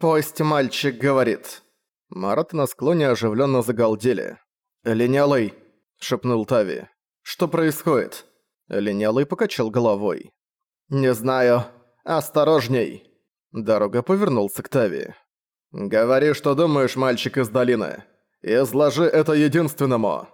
«Пусть мальчик говорит». Марат на склоне оживленно загалдели. «Линялый», — шепнул Тави. «Что происходит?» Линялый покачал головой. «Не знаю. Осторожней!» Дорога повернулся к Тави. «Говори, что думаешь, мальчик из долины. Изложи это единственному!»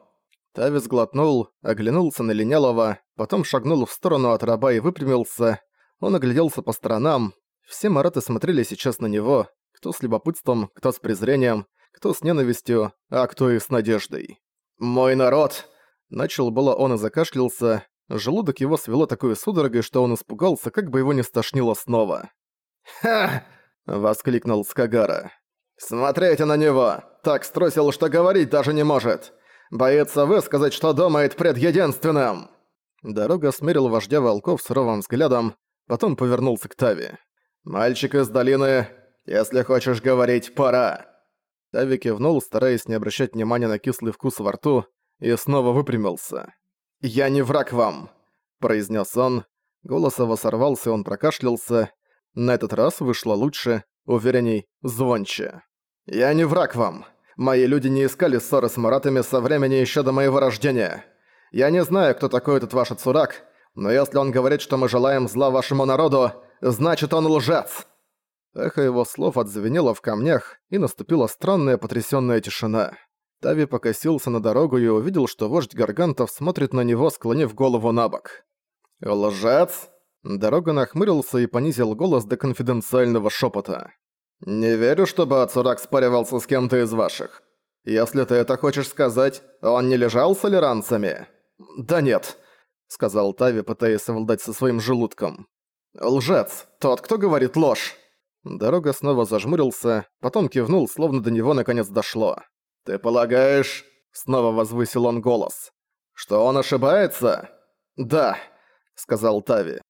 Тави сглотнул, оглянулся на Линялова, потом шагнул в сторону от раба и выпрямился. Он огляделся по сторонам. Все мараты смотрели сейчас на него, кто с любопытством, кто с презрением, кто с ненавистью, а кто и с надеждой. «Мой народ!» Начал было он и закашлялся. Желудок его свело такой судорогой, что он испугался, как бы его не стошнило снова. «Ха!» — воскликнул Скагара. «Смотрите на него! Так струсил, что говорить даже не может! Боится высказать, что думает пред единственным!» Дорога смерил вождя волков суровым взглядом, потом повернулся к Тави. «Мальчик из долины, если хочешь говорить, пора!» Тави кивнул, стараясь не обращать внимания на кислый вкус во рту, и снова выпрямился. «Я не враг вам!» – произнес он. Голос его сорвался, он прокашлялся. На этот раз вышло лучше, уверенней, звонче. «Я не враг вам. Мои люди не искали ссоры с маратами со времени еще до моего рождения. Я не знаю, кто такой этот ваш Цурак, но если он говорит, что мы желаем зла вашему народу, значит он лжец!» Эхо его слов отзвенело в камнях, и наступила странная потрясённая тишина. Тави покосился на дорогу и увидел, что вождь Гаргантов смотрит на него, склонив голову на бок. «Лжец?» Дорога нахмурился и понизил голос до конфиденциального шепота. «Не верю, чтобы Ацурак спаривался с кем-то из ваших. Если ты это хочешь сказать, он не лежал с алиранцами?» «Да нет», — сказал Тави, пытаясь совладать со своим желудком. «Лжец, тот, кто говорит ложь». Дорога снова зажмурился, потом кивнул, словно до него наконец дошло. «Ты полагаешь...» — снова возвысил он голос. «Что он ошибается?» «Да», — сказал Тави.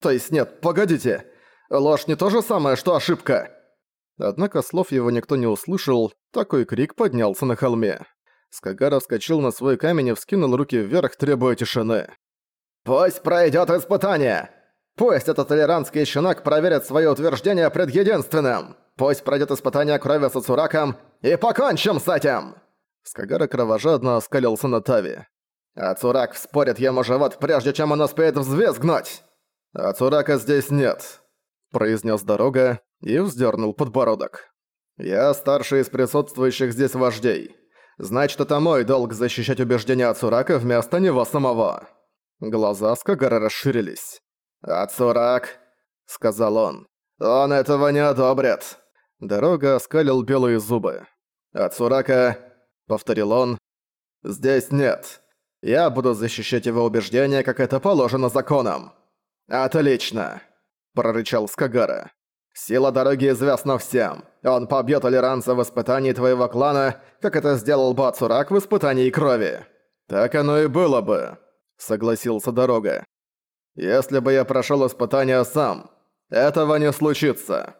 «То есть нет, погодите! Ложь не то же самое, что ошибка!» Однако слов его никто не услышал, такой крик поднялся на холме. Скагара вскочил на свой камень и вскинул руки вверх, требуя тишины. «Пусть пройдет испытание! Пусть этот толерантский щенок проверит свое утверждение пред единственным! Пусть пройдет испытание крови с Ацураком и покончим с этим!» Скагара кровожадно оскалился на Тави. «Ацурак вспорит ему живот, прежде чем он успеет взвизгнуть!» «Ацурака здесь нет», — произнес дорога и вздернул подбородок. «Я старший из присутствующих здесь вождей. Значит, это мой долг защищать убеждения Ацурака вместо него самого». Глаза Скагара расширились. «Ацурак», — сказал он, — «он этого не одобрит». Дорога оскалил белые зубы. «Ацурака», — повторил он, — «здесь нет. Я буду защищать его убеждения, как это положено законом». «Отлично», — прорычал Скагара. «Сила дороги известна всем. Он побьёт Алиранца в испытании твоего клана, как это сделал бы Ацурак в испытании крови». «Так оно и было бы», — согласился Дорога. «Если бы я прошёл испытание сам, этого не случится».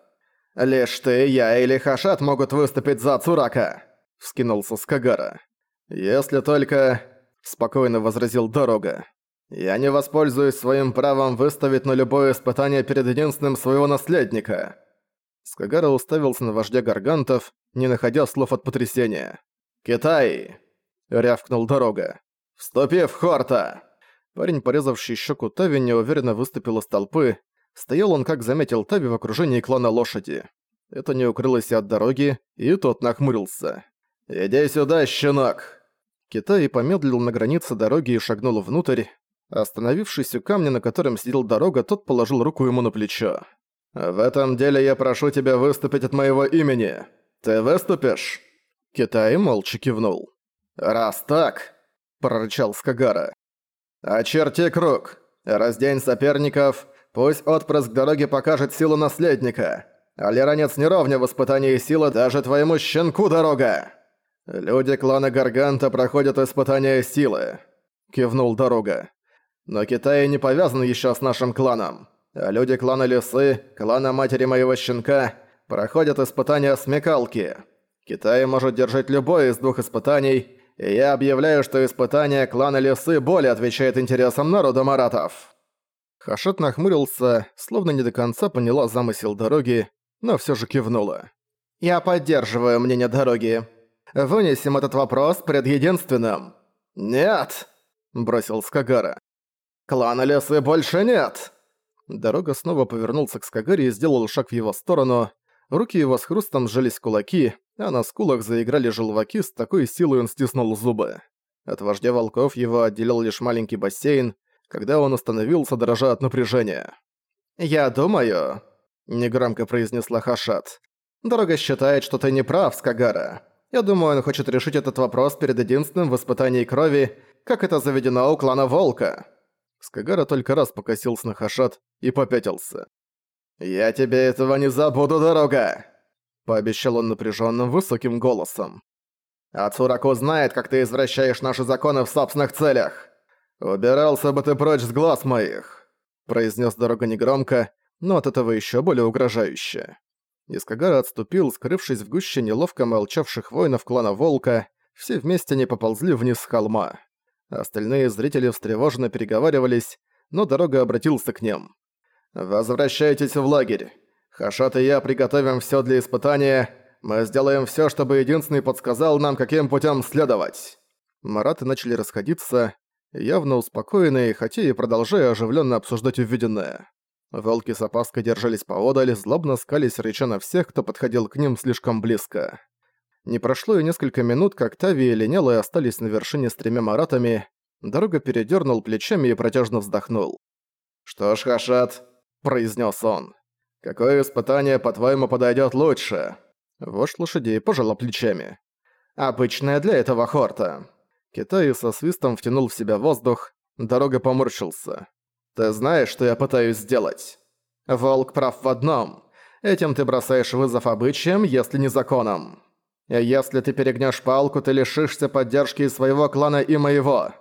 «Лишь ты, я или Хашат могут выступить за Цурака», — вскинулся Скагара. «Если только...» — спокойно возразил Дорога. «Я не воспользуюсь своим правом выставить на любое испытание перед единственным своего наследника». Скагара уставился на вождя гаргантов, не находя слов от потрясения. «Китай!» — рявкнул Дорога. «Вступи в Хорта!» Парень, порезавший щеку Тави, неуверенно выступил из толпы, Стоял он, как заметил Таби, в окружении клана лошади. Это не укрылось от дороги, и тот нахмурился. «Иди сюда, щенок!» Китай помедлил на границе дороги и шагнул внутрь. Остановившись у камня, на котором сидел дорога, тот положил руку ему на плечо. «В этом деле я прошу тебя выступить от моего имени. Ты выступишь?» Китай молча кивнул. «Раз так», — прорычал Скагара. «Очерти круг, раздень соперников, Пусть отпрыск дороги покажет силу наследника. Алиранец не ровня в испытании силы даже твоему щенку дорога. Люди клана Гарганта проходят испытания силы. Кивнул дорога. Но Китай не повязан еще с нашим кланом. А люди клана Лисы, клана матери моего щенка, проходят испытания смекалки. Китай может держать любое из двух испытаний, и я объявляю, что испытание клана Лисы более отвечает интересам народа маратов. Хашат нахмурился, словно не до конца поняла замысел дороги, но всё же кивнула. «Я поддерживаю мнение дороги. Вынесем этот вопрос пред единственным». «Нет!» – бросил Скагара. «Клана Лесы больше нет!» Дорога снова повернулся к Скагаре и сделал шаг в его сторону. Руки его с хрустом сжались кулаки, а на скулах заиграли желваки, с такой силой он стиснул зубы. От вождя волков его отделил лишь маленький бассейн, когда он остановился, дрожа от напряжения. «Я думаю», — негромко произнесла Хашат, «Дорога считает, что ты не прав, Скагара. Я думаю, он хочет решить этот вопрос перед единственным в испытании крови, как это заведено у клана Волка». Скагара только раз покосился на Хашат и попятился. «Я тебе этого не забуду, дорога!» Пообещал он напряженным высоким голосом. «Ацураку знает, как ты извращаешь наши законы в собственных целях. Убирался бы ты прочь с глаз моих!» Произнес дорога негромко, но от этого еще более угрожающе. Искагара отступил, скрывшись в гуще неловко молчавших воинов клана Волка, все вместе не поползли вниз с холма. Остальные зрители встревоженно переговаривались, но дорога обратился к ним. «Возвращайтесь в лагерь. Хашат и я приготовим всё для испытания. Мы сделаем всё, чтобы Единственный подсказал нам, каким путём следовать». Мараты начали расходиться, явно успокоенные, хотя и продолжая оживлённо обсуждать увиденное. Волки с опаской держались поодаль, злобно скались рыча на всех, кто подходил к ним слишком близко. Не прошло и несколько минут, как Тави и Линелы остались на вершине с тремя маратами. Дорога передернул плечами и протяжно вздохнул. «Что ж, Хашат, произнес он. «Какое испытание, по-твоему, подойдет лучше?» Вождь лошадей пожала плечами. «Обычное для этого хорта». Китай со свистом втянул в себя воздух, дорога поморщился. «Ты знаешь, что я пытаюсь сделать?» «Волк прав в одном. Этим ты бросаешь вызов обычаям, если не законам. Если ты перегнешь палку, ты лишишься поддержки своего клана и моего.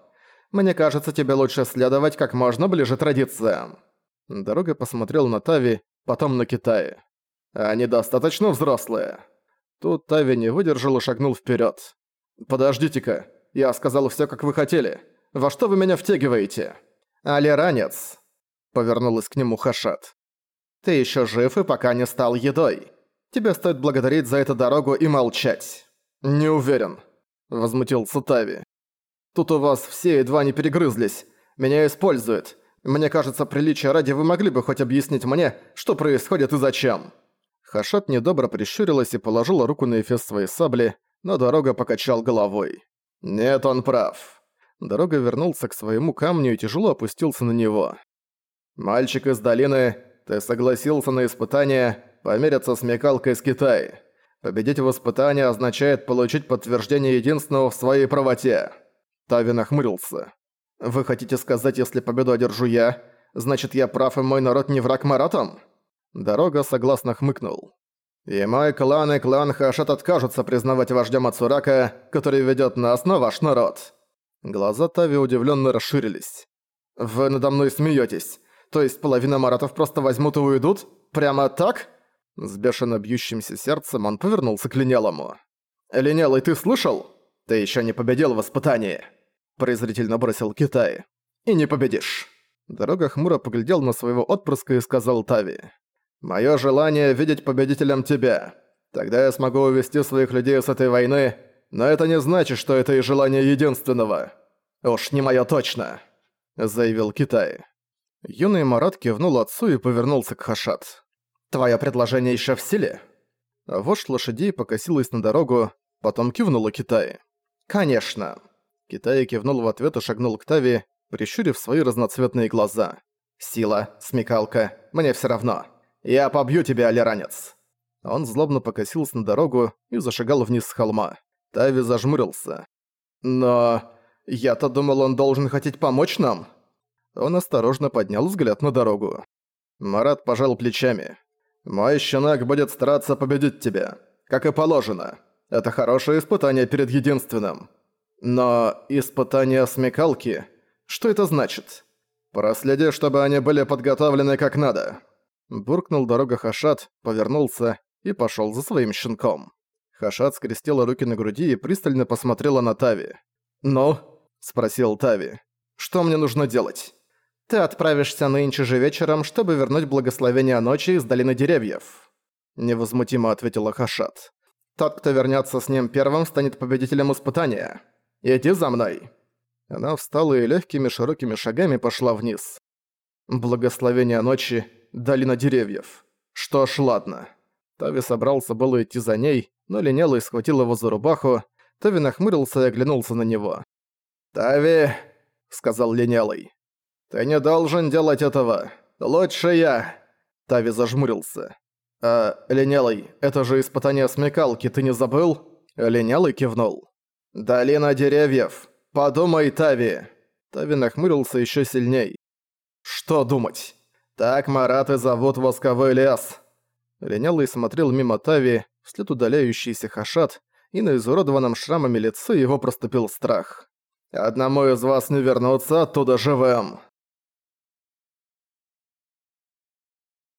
Мне кажется, тебе лучше следовать как можно ближе традициям». Дорога посмотрел на Тави, потом на Китае. «Они достаточно взрослые?» Тут Тави не выдержал и шагнул вперед. «Подождите-ка, я сказал все, как вы хотели. Во что вы меня втягиваете?» «Али ранец», — повернулась к нему Хашат. «Ты еще жив и пока не стал едой. Тебе стоит благодарить за эту дорогу и молчать». «Не уверен», — возмутился Тави. «Тут у вас все едва не перегрызлись. Меня используют. Мне кажется, приличия ради вы могли бы хоть объяснить мне, что происходит и зачем». Хашат недобро прищурилась и положила руку на эфес своей сабли, но Дорога покачал головой. «Нет, он прав». Дорога вернулся к своему камню и тяжело опустился на него. «Мальчик из долины, ты согласился на испытание помериться с Мекалкой из Китая. Победить в испытании означает получить подтверждение единственного в своей правоте». Тави нахмурился. Вы хотите сказать, если победу одержу я, значит я прав и мой народ не враг Маратам? Дорога согласно хмыкнул. И мой клан и клан Хашат откажутся признавать вождя Мацурака, который ведет нас на ваш народ. Глаза Тави удивленно расширились. Вы надо мной смеетесь. То есть половина маратов просто возьмут и уйдут? Прямо так? С бешено бьющимся сердцем он повернулся к Линялому. «Линялый, ты слышал? Ты еще не победил в испытании!» Презрительно бросил Китай. «И не победишь». Дорога хмуро поглядел на своего отпрыска и сказал Тави. «Моё желание видеть победителем тебя. Тогда я смогу увести своих людей с этой войны, но это не значит, что это и желание единственного. Уж не моё точно», — заявил Китай. Юный Марат кивнул отцу и повернулся к Хашат. «Твоё предложение ещё в силе?» Вождь лошадей покосилась на дорогу, потом кивнула Китай. «Конечно». Китай кивнул в ответ и шагнул к Тави, прищурив свои разноцветные глаза. «Сила, смекалка, мне все равно. Я побью тебя, алиранец!» Он злобно покосился на дорогу и зашагал вниз с холма. Тави зажмурился. «Но... я-то думал, он должен хотеть помочь нам?» Он осторожно поднял взгляд на дорогу. Марат пожал плечами. «Мой щенок будет стараться победить тебя, как и положено. Это хорошее испытание перед единственным. Но испытания смекалки... Что это значит? Проследи, чтобы они были подготовлены как надо. Буркнул дорога Хашат, повернулся и пошёл за своим щенком. Хашат скрестила руки на груди и пристально посмотрела на Тави. «Ну?» – спросил Тави. «Что мне нужно делать?» «Ты отправишься нынче же вечером, чтобы вернуть благословение ночи из Долины Деревьев». — невозмутимо ответила Хашат. «Тот, кто вернется с ним первым, станет победителем испытания. Иди за мной!» Она встала и легкими широкими шагами пошла вниз. Благословение ночи, долина деревьев. Что ж, ладно. Тави собрался было идти за ней, но линялый схватил его за рубаху. Тави нахмурился и оглянулся на него. «Тави!» — сказал линялый. «Ты не должен делать этого. Лучше я!» Тави зажмурился. «А, линялый, это же испытание смекалки, ты не забыл?» Линялый кивнул. «Долина деревьев. Подумай, Тави!» Тави нахмурился еще сильней. «Что думать?» «Так Мараты зовут восковой лес!» Линялый смотрел мимо Тави, вслед удаляющийся Хашат, и на изуродованном шрамами лице его проступил страх. «Одному из вас не вернуться оттуда живым!»